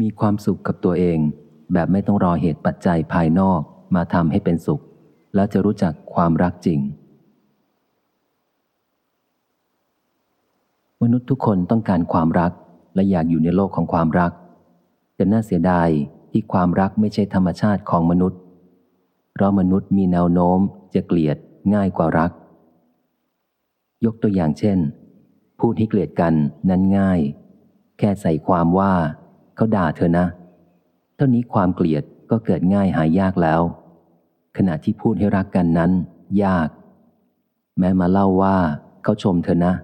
มีความสุขกับตัวเอง แบบไม่ต้องรอเหตุปัจจัยภายนอกมาทำให้เป็นสุข แล้วจะรู้จักความรักจริง มนุษย์ทุกคนต้องการความรักและอยากอยู่ในโลกของความรัก แต่น่าเสียดายที่ความรักไม่ใช่ธรรมชาติของมนุษย์ เพราะมนุษย์มีแนวโน้มจะเกลียดง่ายกว่ารัก ยกตัวอย่างเช่น พูดให้เกลียดกันนั้นง่าย แค่ใส่ความว่า เขาด่าเธอนะ เท่านี้ความเกลียดก็เกิดง่ายหายยากแล้ว ขณะที่พูดให้รักกันนั้น ยาก แม้มาเล่าว่าเขาชมเธอนะ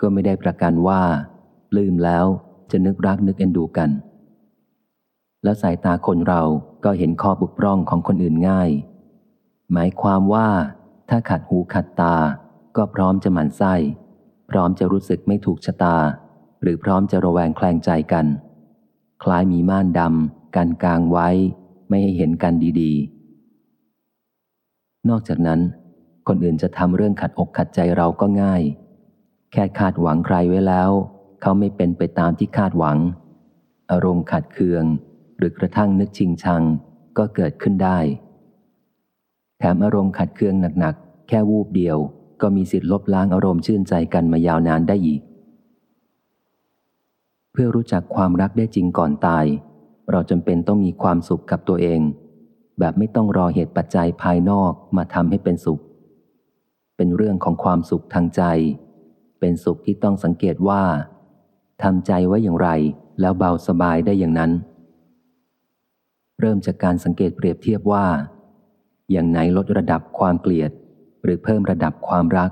ก็ไม่ได้ประกันว่าลืมแล้วจะนึกรักนึกเอ็นดูกัน แล้วสายตาคนเราก็เห็นข้อบุกร่องของคนอื่นง่าย หมายความว่าถ้าขัดหูขัดตา ก็พร้อมจะหมั่นไส้ พร้อมจะรู้สึกไม่ถูกชะตา หรือพร้อมจะระแวงแคลงใจกัน คล้ายมีม่านดำกันกลางไว้ ไม่ให้เห็นกันดีๆ นอกจากนั้น คนอื่นจะทำเรื่องขัดอกขัดใจเราก็ง่าย แค่คาดหวังใครไว้แล้ว เขาไม่เป็นไปตามที่คาดหวัง อารมณ์ขัดเคือง หรือกระทั่งนึกชิงชังก็เกิดขึ้นได้ แถมอารมณ์ขัดเคืองหนักๆ แค่วูบเดียวก็มีสิทธิ์ลบล้างอารมณ์ชื่นใจกันมายาวนานได้อีก พื่อรู้จักความรักได้จริงก่อนตาย เราจำเป็นต้องมีความสุขกับตัวเอง แบบไม่ต้องรอเหตุปัจจัยภายนอกมาทำให้เป็นสุข เป็นเรื่องของความสุขทางใจ เป็นสุขที่ต้องสังเกตว่าทำใจไว้อย่างไร แล้วเบาสบายได้อย่างนั้น เริ่มจากการสังเกตเปรียบเทียบว่า อย่างไหนลดระดับความเกลียด หรือเพิ่มระดับความรัก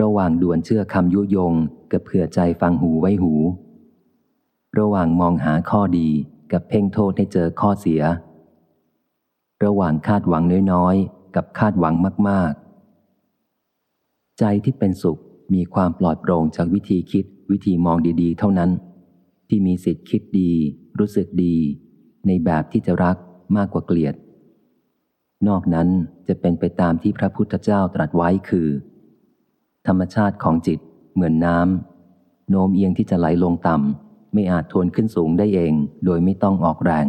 ระหว่างด่วนเชื่อคำยุยงกับเผื่อใจฟังหูไว้หู ระหว่างมองหาข้อดีกับเพ่งโทษให้เจอข้อเสีย ระหว่างคาดหวังน้อยๆ กับคาดหวังมากๆ ใจที่เป็นสุขมีความปลอดโปร่งจากวิธีคิดวิธีมองดีๆ เท่านั้น ที่มีสิทธิ์คิดดี รู้สึกดี ในแบบที่จะรักมากกว่าเกลียด นอกนั้นจะเป็นไปตามที่พระพุทธเจ้าตรัสไว้คือ ธรรมชาติของจิตเหมือนน้ำโน้มเอียงที่จะไหลลงต่ำไม่อาจทวนขึ้นสูงได้เอง โดยไม่ต้องออกแรง